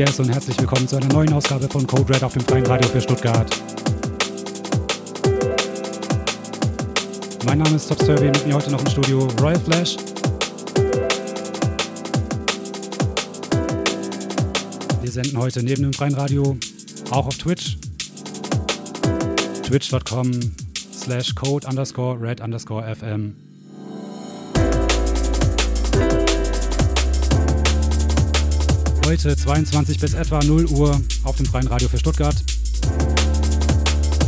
yes und herzlich willkommen zu einer neuen Ausgabe von Code Red auf dem Freien Radio für Stuttgart. Mein Name ist Top Survey, mit mir heute noch im Studio Royal Flash. Wir senden heute neben dem Freien Radio auch auf Twitch. Twitch.com slash code underscore red underscore FM. Heute 22 bis etwa 0 Uhr auf dem Freien Radio für Stuttgart.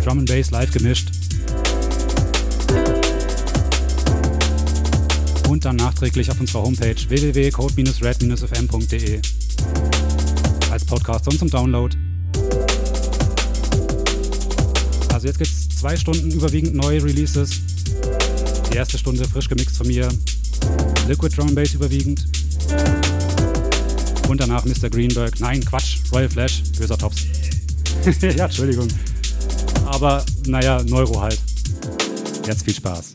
Drum and Bass live gemischt. Und dann nachträglich auf unserer Homepage www.code-red-fm.de als Podcast und zum Download. Also jetzt gibt es zwei Stunden überwiegend neue Releases. Die erste Stunde frisch gemixt von mir. Liquid Drum Bass überwiegend. Und danach Mr. Greenberg. Nein, Quatsch. Royal Flash. Böser Tops. ja, Entschuldigung. Aber naja, Neuro halt. Jetzt viel Spaß.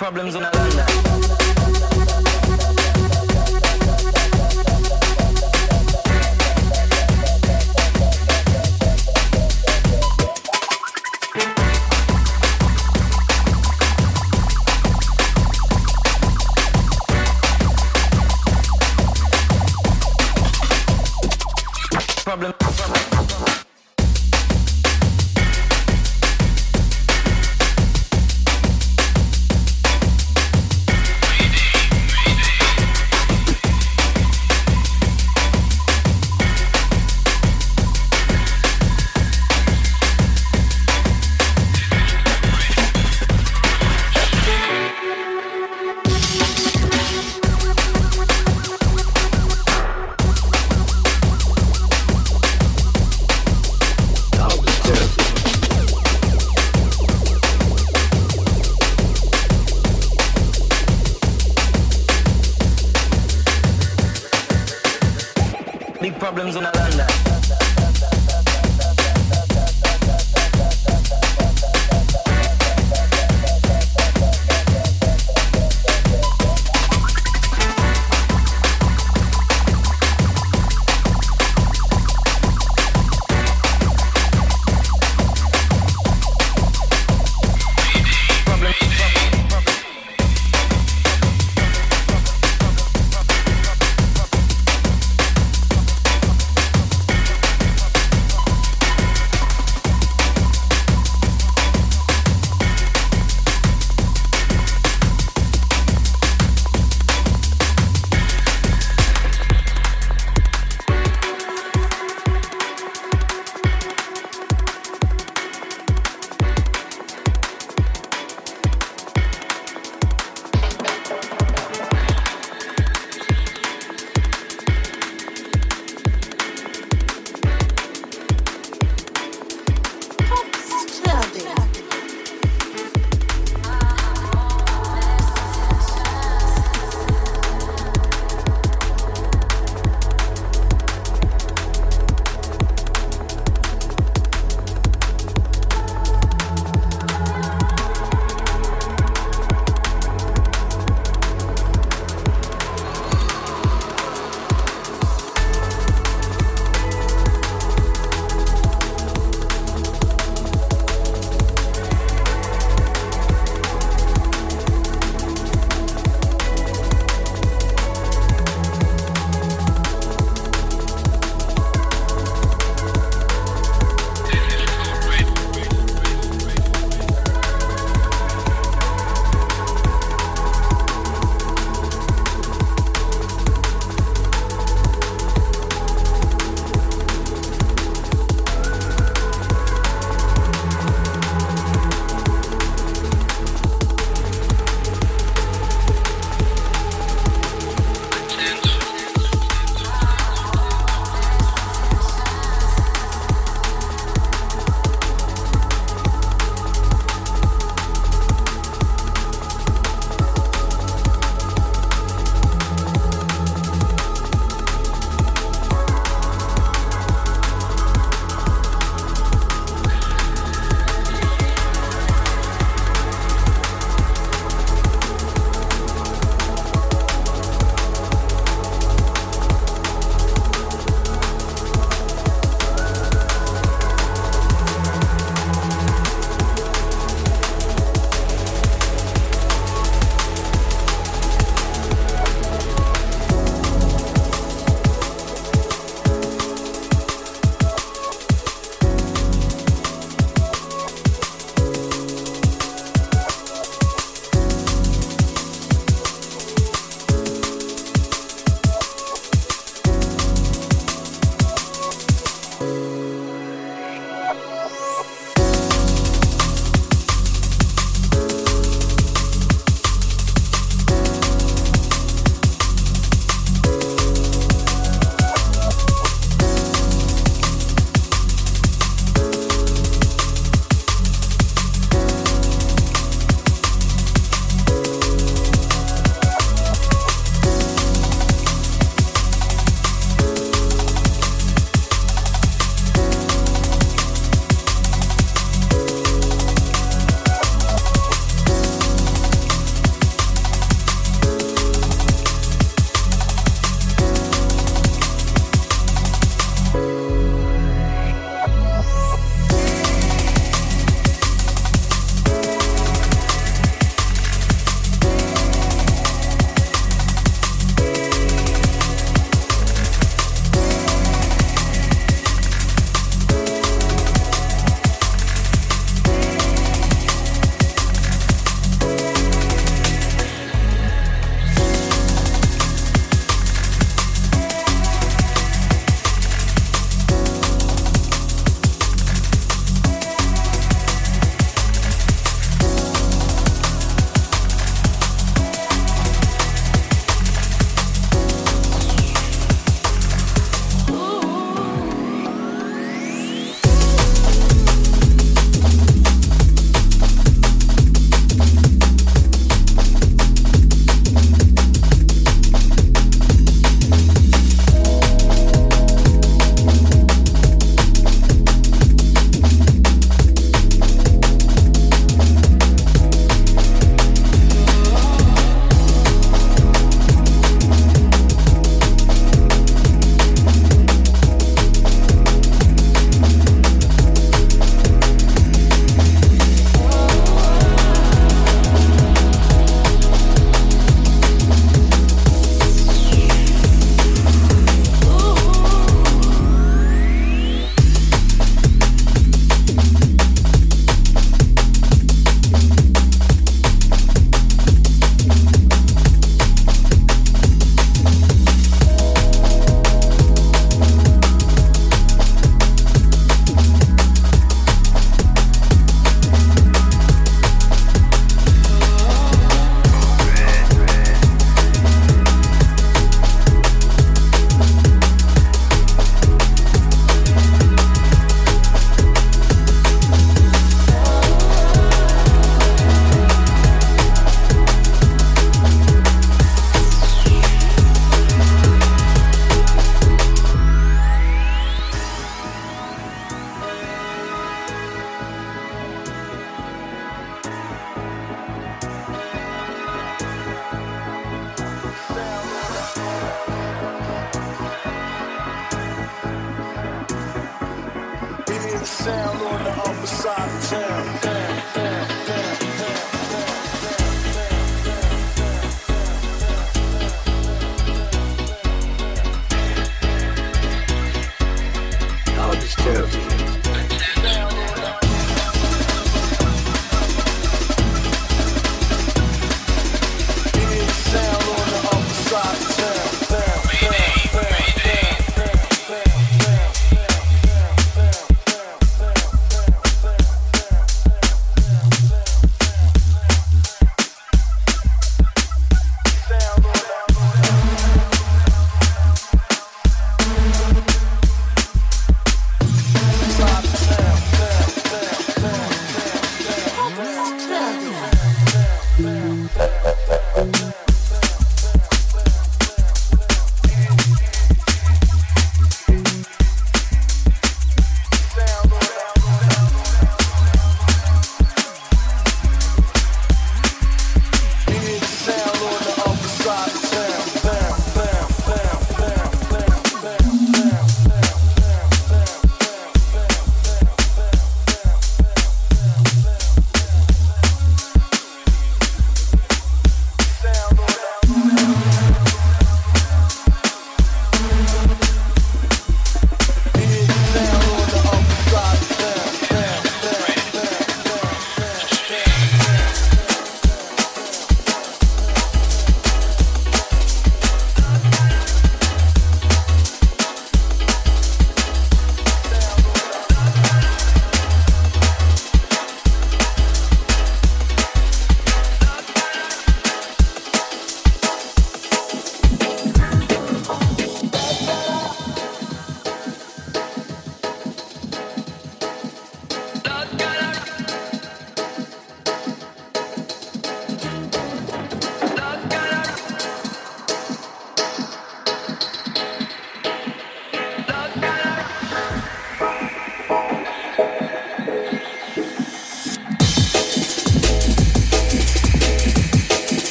Problems on a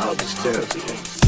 college territory.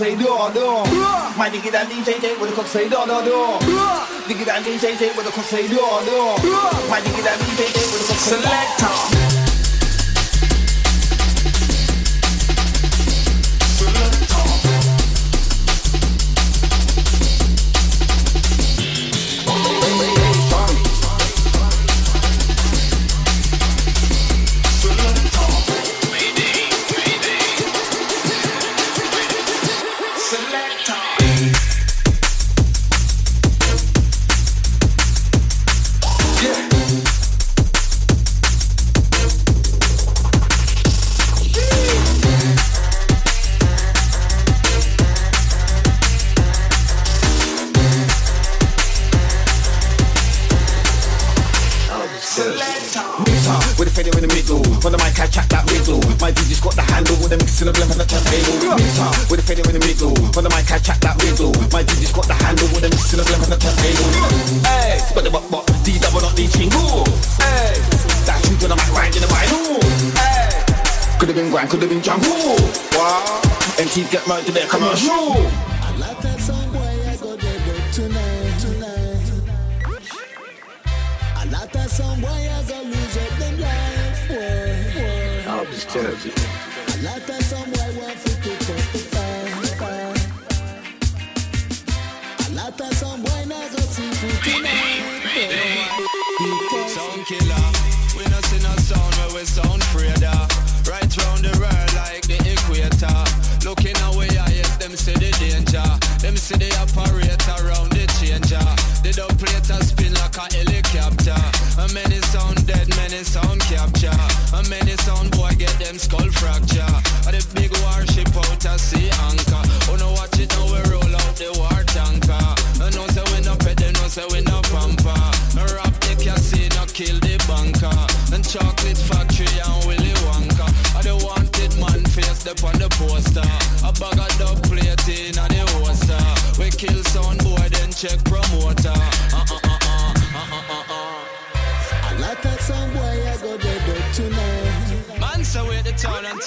say do do. My dig that DJ with the cook say do do do. Dig that DJ with the cook say do do. My dig that DJ with the selector.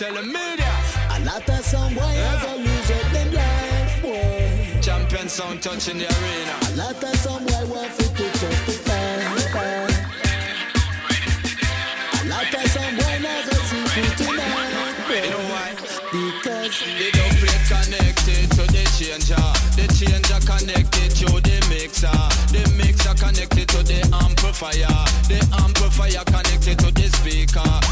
Tell social media. A lot of some boys yeah. lose losing in life boy. champion sound touching the arena. A lot of some boy were it to justify a lot of some boy never see you tonight you know why? Because they don't play connected to the changer. The changer connected to the mixer. The mixer connected to the amplifier. The amplifier connected to the speaker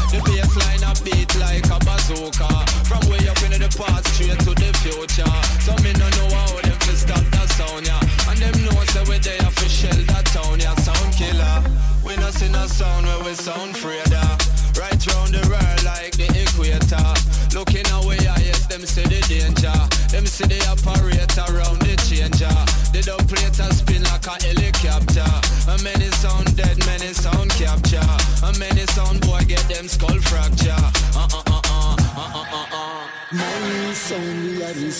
soca from way up into the past straight to the future. So me no know how them to stop the sound yeah. And them know that we they official that town yeah. Sound killer. We not seen a sound where we sound freer right round the world like the equator. Looking away I yes them see the danger. Them see the operate around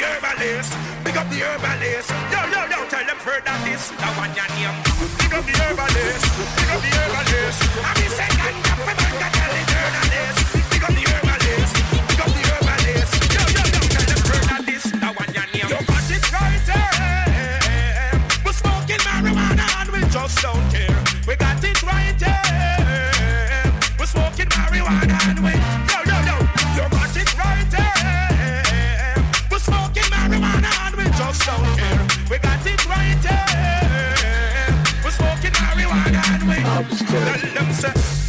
the herbalist. Pick up the herbalist. No no no tell them for that this that one your name. Pick up the herbalist. Pick up the herbalist. I be second tell eternalist pick up the herbalist. Pick up the herbalist. No no no tell them for this that one your name. Your body right eh? We smoking marijuana and we just don't care. We got it right here Tell them say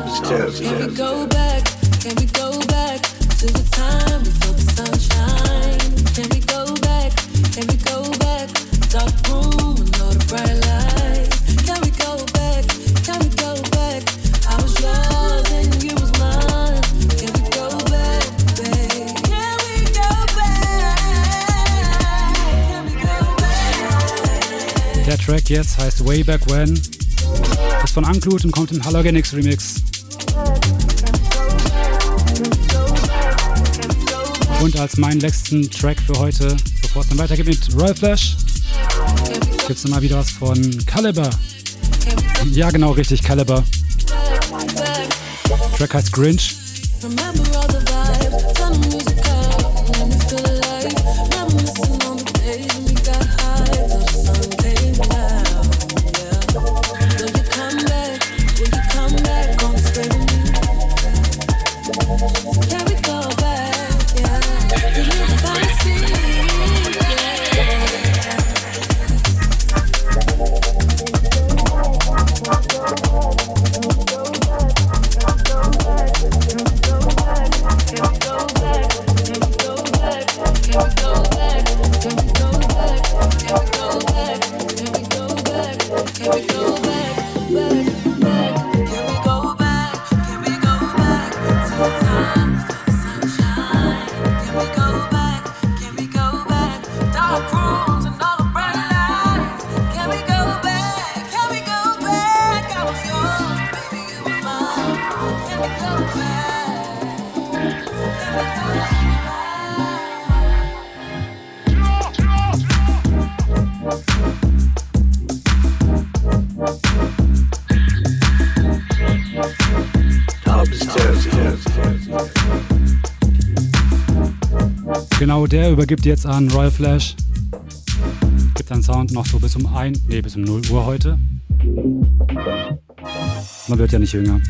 upstairs yeah. can we go back? Can we go back to the time before the sunshine? Can we go back? Can we go say selector. Way Back When. Ist von Unclude und kommt im Halogenics Remix. Und als meinen letzten Track für heute, bevor es dann weitergeht mit Royal Flash, gibt es nochmal wieder was von Caliber. Ja, genau, richtig, Caliber. Track heißt Grinch. Übergibt jetzt an Royal Flash. Gibt einen Sound noch so bis um 1, nee, bis um 0 Uhr heute. Man wird ja nicht jünger.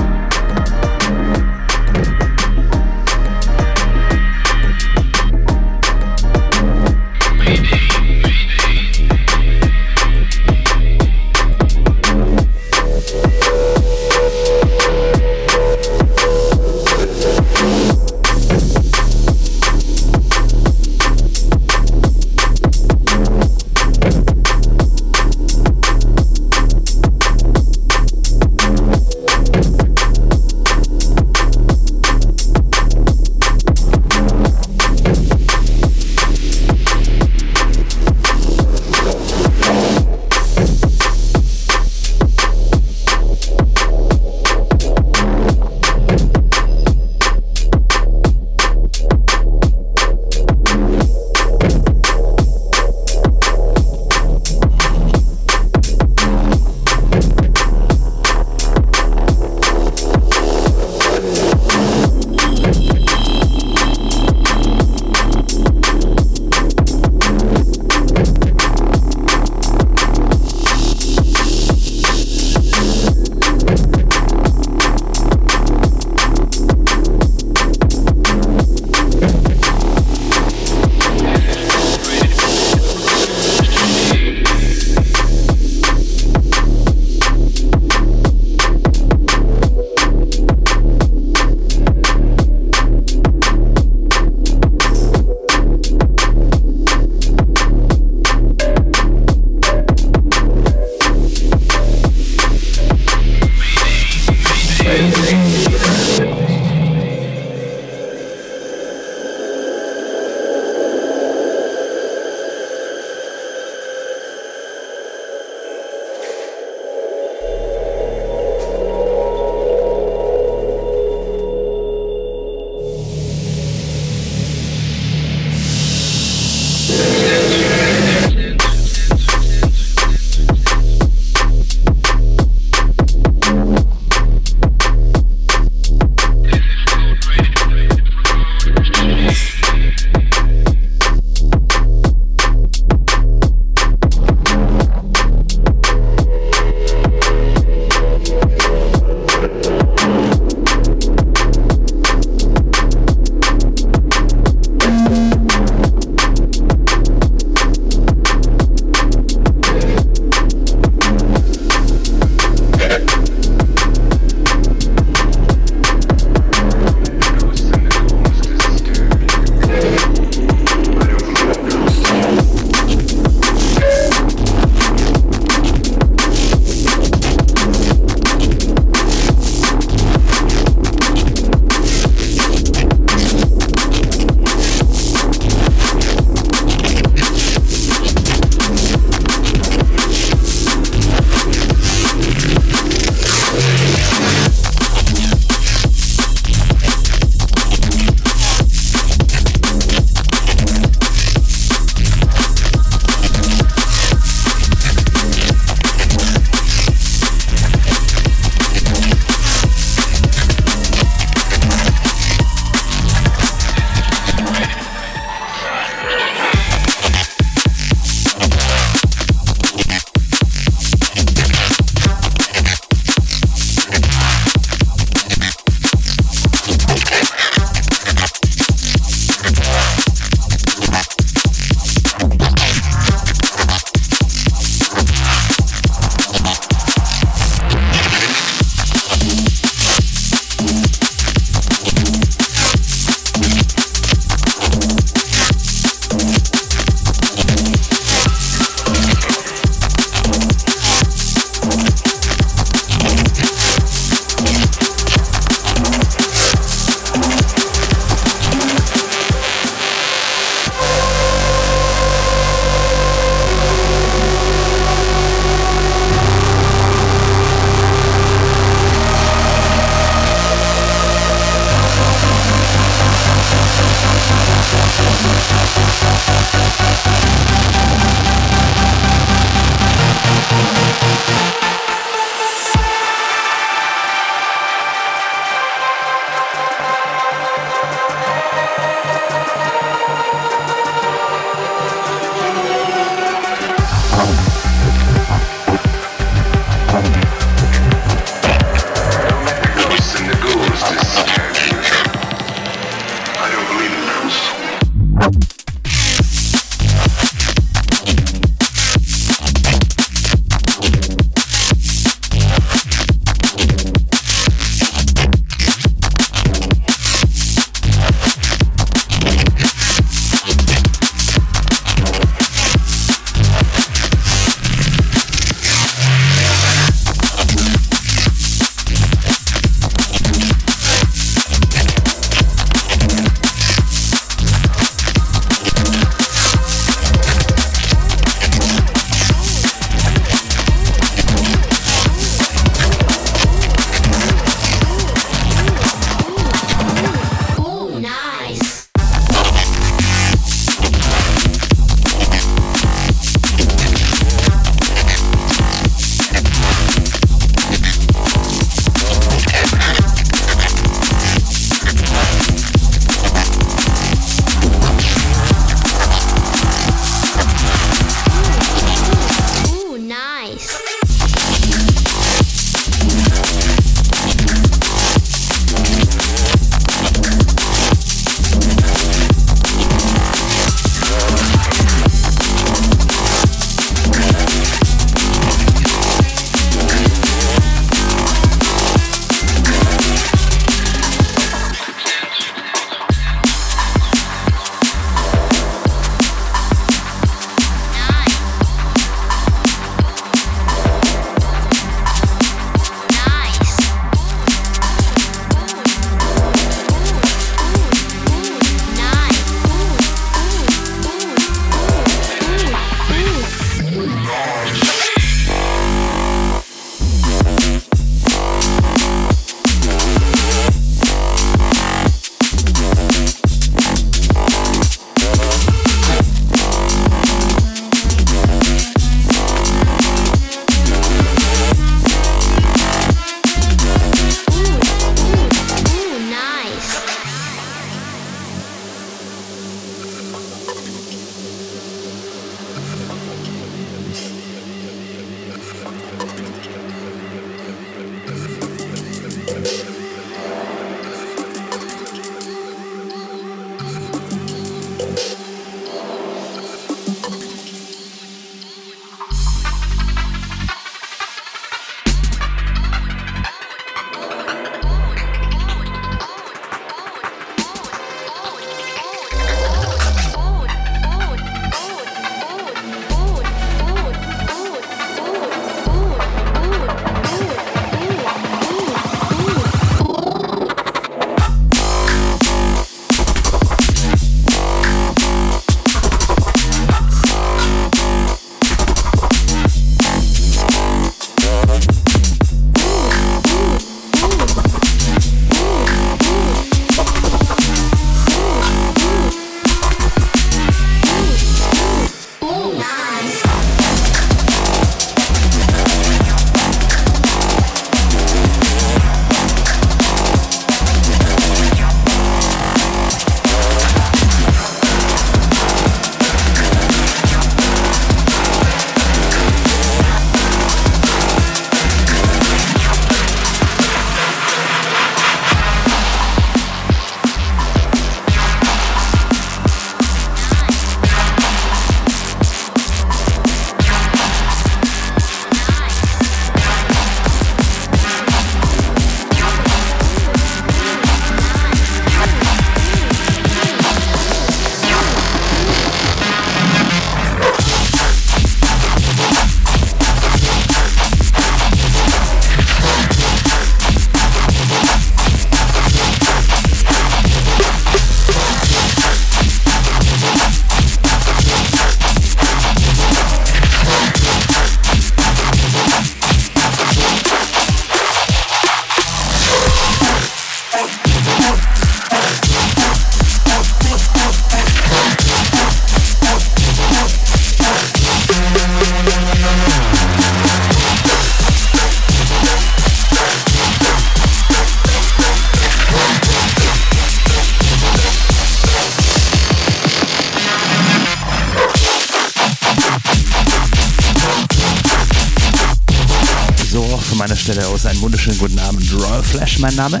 Flash, mein Name.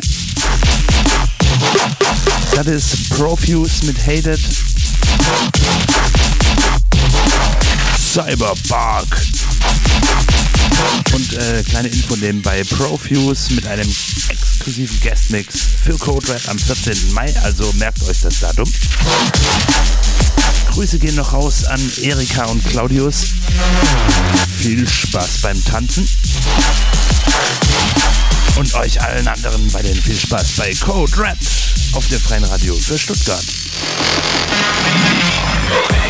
Das ist Profuse mit Hated. Cyberbark. Und äh, kleine Info nebenbei. Profuse mit einem exklusiven Guestmix für Code Red am 14. Mai. Also merkt euch das Datum. Grüße gehen noch raus an Erika und Claudius. Viel Spaß beim Tanzen. Und euch allen anderen bei den viel Spaß bei Code Red auf der Freien Radio für Stuttgart. klitzekleine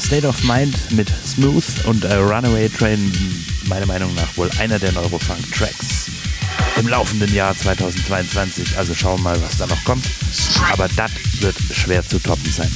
State of Mind mit Smooth und äh, Runaway Train, meiner Meinung nach wohl einer der Neurofunk-Tracks im laufenden Jahr 2022. Also schauen mal, was da noch kommt. Aber das wird schwer zu toppen sein.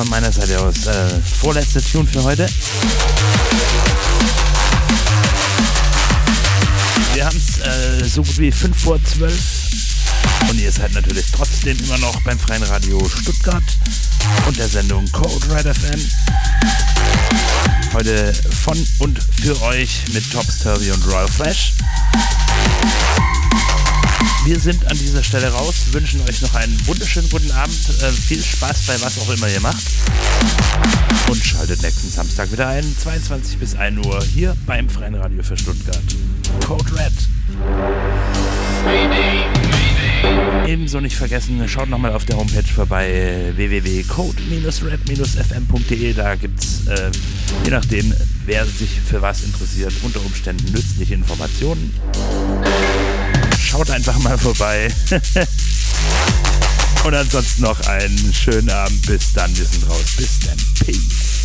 Von meiner Seite aus äh, vorletzte Tune für heute. Wir haben es äh, so gut wie 5 vor 12 und ihr seid natürlich trotzdem immer noch beim Freien Radio Stuttgart und der Sendung Code Red FM. Heute von und für euch mit Tops Turvy und Royal Flash. Wir sind an dieser Stelle raus, wünschen euch noch einen wunderschönen guten Abend, äh, viel Spaß bei was auch immer ihr macht und schaltet nächsten Samstag wieder ein, 22 bis 1 Uhr hier beim Freien Radio für Stuttgart. Code Red. Ebenso nicht vergessen, schaut nochmal auf der Homepage vorbei www.code-rap-fm.de. Da gibt es, äh, je nachdem, wer sich für was interessiert, unter Umständen nützliche Informationen. Schaut einfach mal vorbei. Und ansonsten noch einen schönen Abend. Bis dann, wir sind raus. Bis dann. Peace.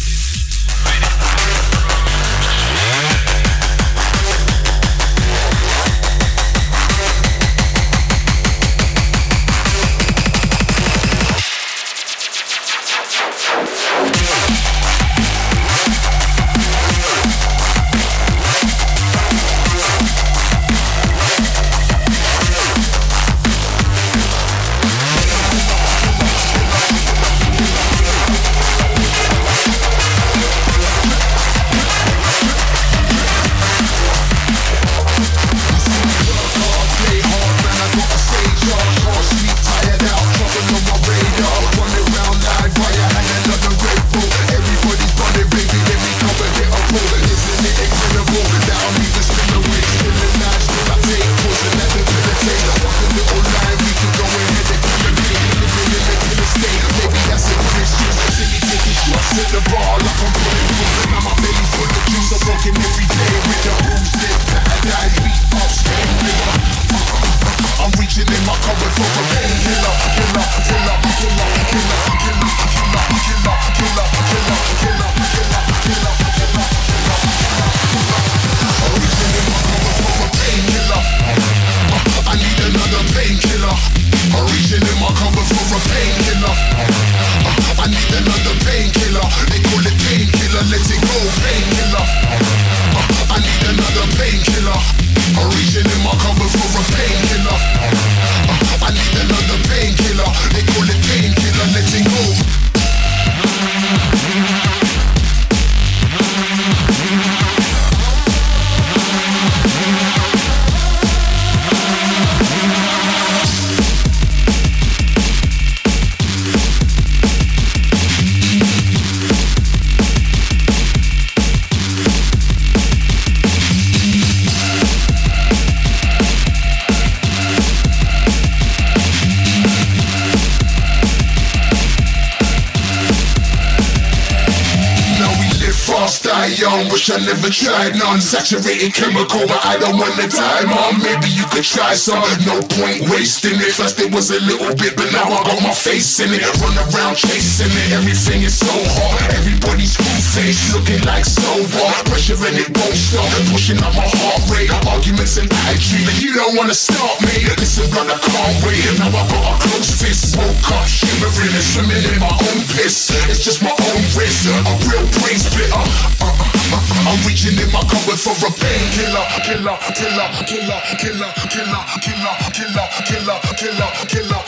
Never tried none. Saturated chemical, but I don't wanna die, mom. Maybe you could try some. No point wasting it. First it was a little bit, but now I got my face in it. Run around chasing it. Everything is so hard. Everybody's face, looking like so what? Pressure and it won't stop. Pushing up my heart rate. Arguments and attitude, but you don't wanna stop me. Listen, brother, can't wait. Now I got a close fist. Woke up shivering and swimming in my own piss. It's just my own risk. A real brain splitter. Uh, uh, uh, I'm reaching in my cupboard for a painkiller, killer, killer, killer, killer, killer, killer, killer, killer, killer, killer, killer, killer,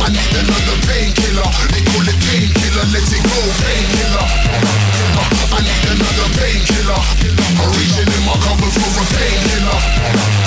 I need another painkiller. They call it painkiller, let it go, painkiller. I need another painkiller. I'm reaching in my cupboard for a painkiller.